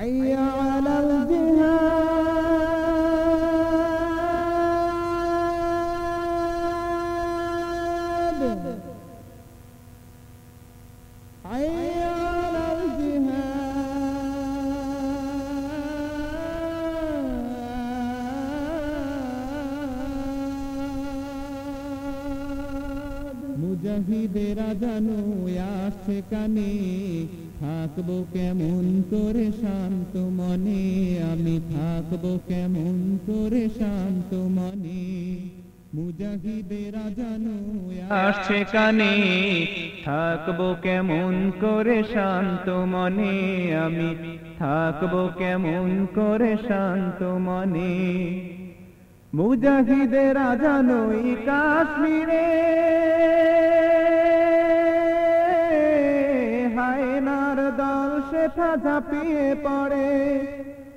حي على মুজাহিদেরা জানো আসছে কানে। থাকব কেমন করে শান্ত মনে? আমি থাকব কেমন করে শান্ত মনে? মুজাহিদেরা জানো আসছে কানে। থাকব কেমন করে শান্ত মনে? আমি থাকব কেমন করে শান্ত মনে? মুজাহিদেরা জানোই কাশ্মীরে। সেথা ঝাঁপিয়ে পড়ে।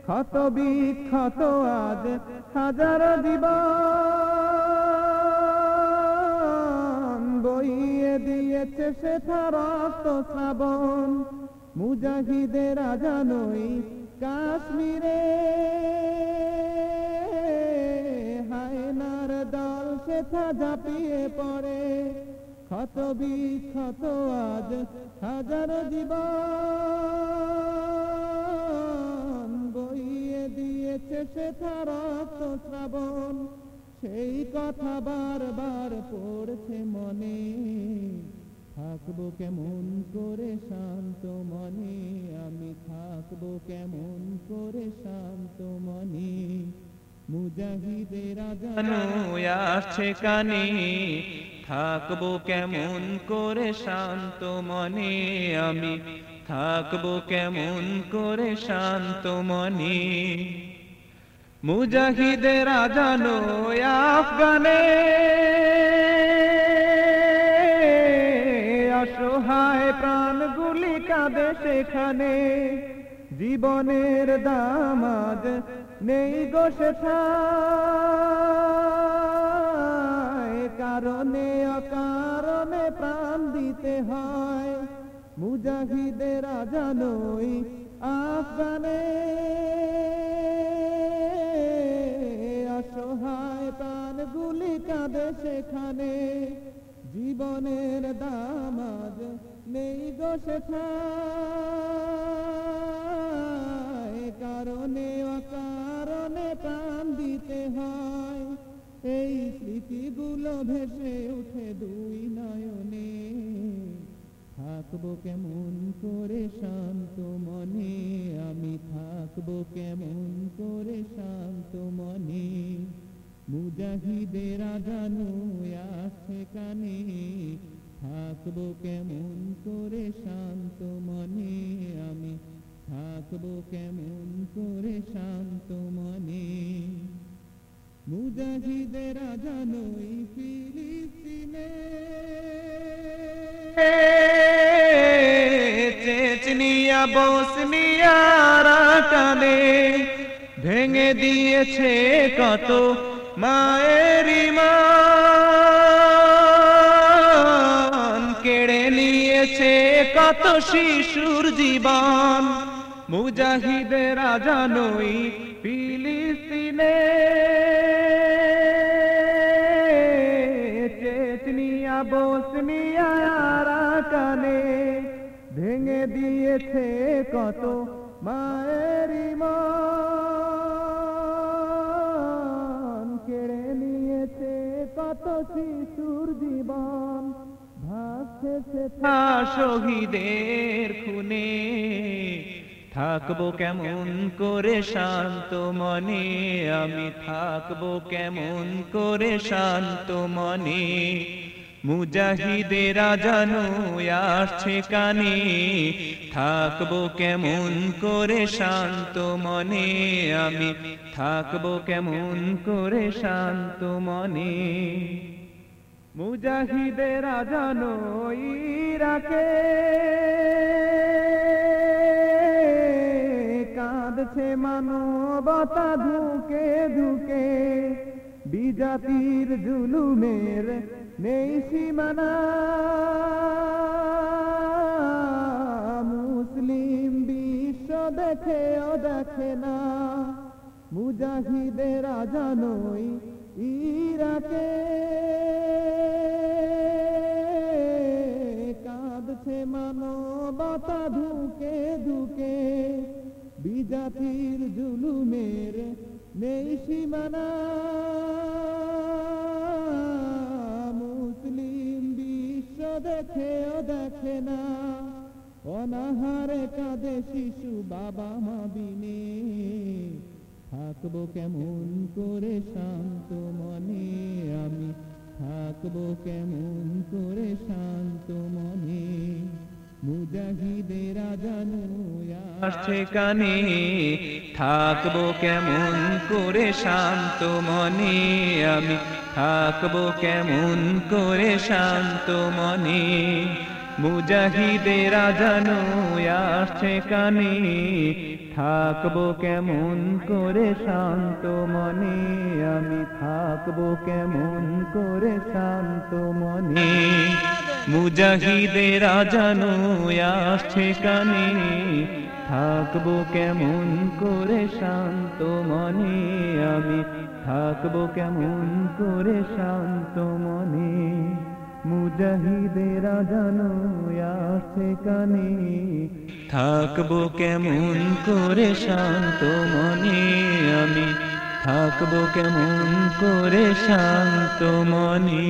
ক্ষত বিক্ষত আজ হাজার জীবন। বইয়ে দিয়েছে সেথা রক্ত শ্রাবণ। মুজাহিদেরা জানোই কাশ্মীরে। হায়নার দল সেথা ঝাঁপিয়ে পড়ে। ক্ষত বিক্ষত আজ হাজার জীবন। দিয়েছে রক্ত শ্রাবণ। সেই কথা বারবার পড়ছে মনে। থাকব কেমন করে শান্ত মনে? আমি থাকব কেমন করে শান্ত মনে? মুজাহিদেরা আসছে কানে। থাকব কেমন করে শান্ত মনে? আমি থাকব কেমন করে শান্ত মনে? মুজাহিদেরা জানো আফগানে। অসহায় প্রাণগুলি কাঁদে সেখানে। জীবনের দাম আজ নেই গো কারণে অকারণে প্রাণ দিতে হয়। মুজাহিদেরা জানোই আফগানে। কাঁদে সেখানে জীবনের দাম আজ নেই গো সেথায়। কারণে অকারণে প্রাণ দিতে হয়। এই স্মৃতিগুলো ভেসে উঠে দুই নয়নে। থাকব কেমন করে শান্ত মনে, আমি থাকব কেমন করে শান্ত মনে। মুজাহিদেরা জানো আসছে কানে। থাকব কেমন করে শান্ত মনে আমি। থাকব কেমন করে শান্ত মনে। মুজাহিদেরা জানোই ফিলিস্তিনে। চেচনিয়া বসনিয়া কানে ভেঙে দিয়েছে কত মায়ের মান কেড়ে নিয়েছে কত শিশুর জীবন। মুজাহিদেরা জানোই ফিলিস্তিনে চেচনিয়া বসনিয়া কানে ভেঙে দিয়েছে কত মায়ের মান শিশুর জীবন শহীদের খুনে। থাকব কেমন করে শান্ত মনে, আমি থাকব কেমন করে শান্ত মনে। মুজাহিদেরা জানো আসছে কানে থাকব কেমন করে শান্ত মনে আমি। থাকব কেমন করে শান্ত মনে। মুজাহিদেরা জানো ইরাকে কাঁদছে মানবতা ধুকে ধুকে। বিজাতির জুলুমের নেই সীমানা। দেখেও দেখে না। মুজাহিদেরা জানোই ইরাকে। কাঁদছে মানবতা ধুকে ধুকে। বিজাতির জুলুমের নেই সীমানা। মুসলিম বিশ্ব দেখেও দেখে না। অনাহারে কাঁদে শিশু বাবা মা বিনে থাকব কেমন করে শান্ত মনে? আমি থাকব কেমন করে শান্ত মনে? মুজাহিদেরা আসছে কানে। থাকব কেমন করে শান্ত মনে? আমি থাকব কেমন করে শান্ত মনে? মুজাহিদেরা জানো আসছে কানে। থাকব কেমন করে শান্ত মনে? আমি থাকব কেমন করে শান্ত মনে? মুজাহিদেরা জানো আসছে কানে। থাকব কেমন করে শান্ত মনে? আমি থাকব কেমন করে শান্ত মনে? মুজাহিদেরা জানো আসছে কানে থাকব কেমন করে শান্ত মনে আমি থাকব কেমন করে শান্ত মনে